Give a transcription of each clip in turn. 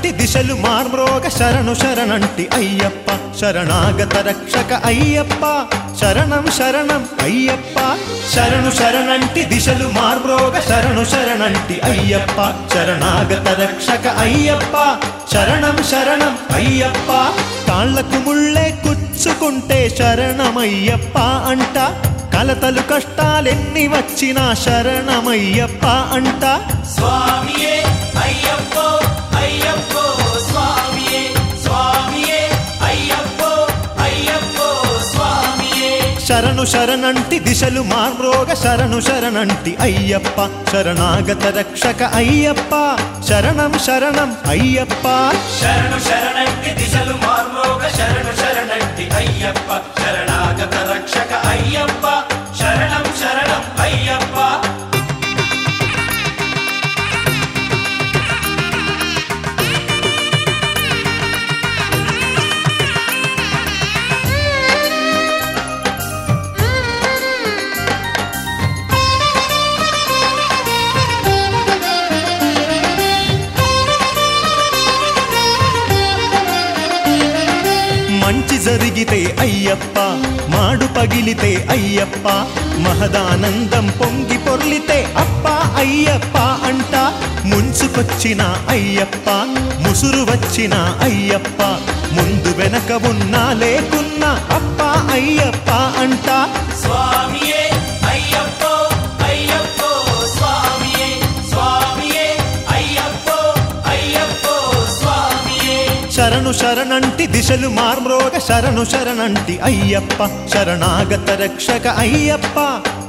శరణంటి దిశలు మార్మ్రోగ శరణు శరణంటి అయ్యప్ప. శరణాగత రక్షక అయ్యప్ప. శరణం శరణం అయ్యప్ప. శరణు శరణంటి దిశలు మార్మ్రోగ శరణు శరణంటి అయ్యప్ప. శరణాగత రక్షక అయ్యప్ప. శరణం శరణం అయ్యప్ప. కాళ్ళకు ముళ్ళే కుచ్చుకుంటే శరణమయ్యప్ప అంట. కలతలు కష్టాలెన్ని వచ్చినా శరణమయ్యప్ప అంట. స్వామియే అయ్యప్ప శరణు శరణంటి దిశలు మార్రోగ శరణు శరణంటి అయ్యప్ప శరణాగత రక్షక అయ్యప్ప. శరణం శరణం అయ్యప్ప. శరణు శరణంటి దిశలు మార్మోగ శరణు శరణంటి అయ్యప్ప శరణాగత రక్షక అయ్యప్ప. జరిగితే అయ్యప్ప మాడు పగిలితే అయ్యప్ప మహదానందం పొంగి పొర్లితే అప్ప అయ్యప్ప అంట. ముంచుకొచ్చిన అయ్యప్ప ముసురు వచ్చిన అయ్యప్ప ముందు వెనక ఉన్నా లేకున్నా అప్ప అయ్యప్ప అంట. స్వామియే శరణు శరణంటి దిశలు మార్మ్రోగ శరణు శరణంటి అయ్యప్ప శరణాగత రక్షక అయ్యప్ప.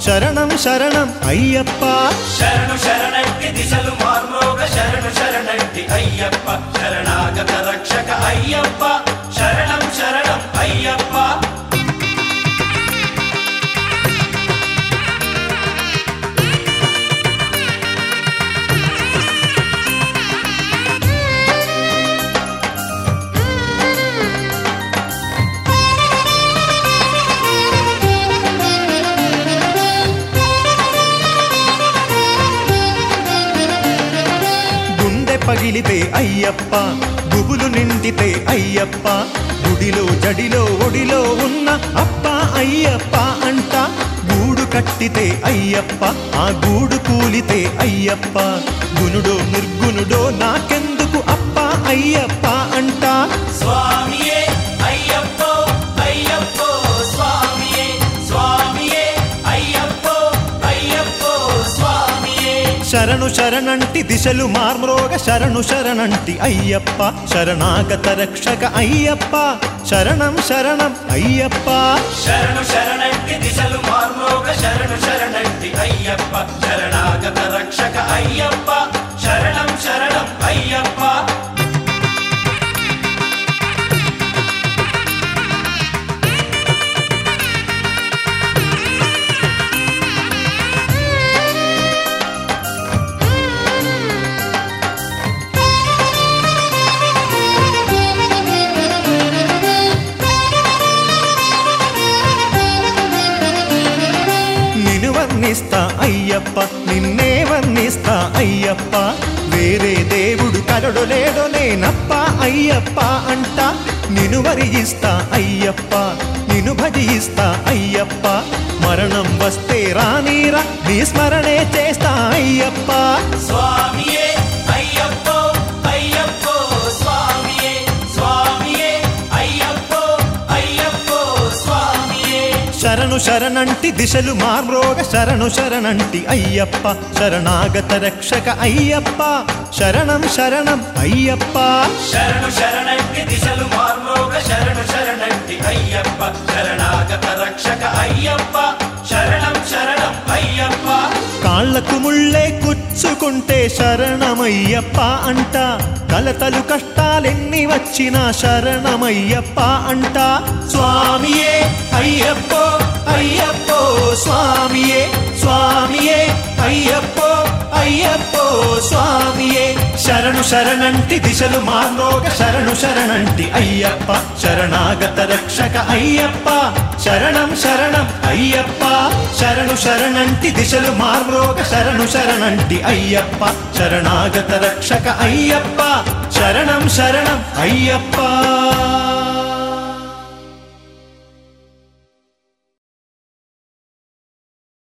శరణం శరణం అయ్యప్ప. శరణు శరణంటి దిశలు మార్మ్రోగ శరణు శరణంటి అయ్యప్ప శరణాగత రక్షక అయ్యప్ప. నిండితే అయ్యప్ప గుబులు నిండితే అయ్యప్ప గుడిలో జడిలో ఒడిలో ఉన్న అప్ప అయ్యప్ప అంట. గూడు కట్టితే అయ్యప్ప ఆ గూడు కూలితే అయ్యప్ప. గునుడో నిర్గునుడో నాకెందుకు అప్ప అయ్యప్ప అంట. స్వామియే శరణు శరణంటి దిశలు మార్మ్రోగ శరణు శరణంటి అయ్యప్ప శరణాగత రక్షక అయ్యప్ప. శరణం శరణం అయ్యప్ప. శరణు శరణంటి దిశలు మార్మోగ శరణు శరణంటి అయ్యప్ప శరణాగత రక్షక అయ్యప్ప. అయ్యప్ప నిన్నే వర్ణిస్తా అయ్యప్ప. వేరే దేవుడు కలడు లేడు నేనప్ప అయ్యప్ప అంట. నిను వరిగిస్తా అయ్యప్ప నిను భజిస్తా అయ్యప్ప. మరణం వస్తే రానీరా నీ స్మరణే చేస్తా అయ్యప్ప. స్వామి శరణు శరణంటి దిశలు మార్మ్రోగ శరణు శరణంటి అయ్యప్ప శరణాగత రక్షక అయ్యప్ప. శరణం శరణం అయ్యప్ప. శరణు శరణంటి దిశలు మార్మోగ శరణు శరణంటి అయ్యప్ప శరణాగత రక్షక అయ్యప్ప. శరణం శరణం అయ్యప్ప. కాళ్ళకు ముళ్ళే కుచ్చుకుంటే శరణమయ్యప్ప అంట. కలతలు కష్టాలెన్ని వచ్చినా శరణమయ్యప్ప అంట. స్వామియే అయ్యప్పో అయ్యప్పో స్వామియే స్వామియే అయ్యప్పో అయ్యప్పో స్వామియే. శరణు శరణంటి దిశలు మార్లోక శరణు శరణంటి అయ్యప్ప శరణాగత రక్షక అయ్యప్ప. శరణం శరణం అయ్యప్ప. శరణు శరణంటి దిశలు మార్లోక శరణు శరణంటి అయ్యప్ప. శరణాగత రక్షక అయ్యప్ప. శరణం శరణం అయ్యప్ప.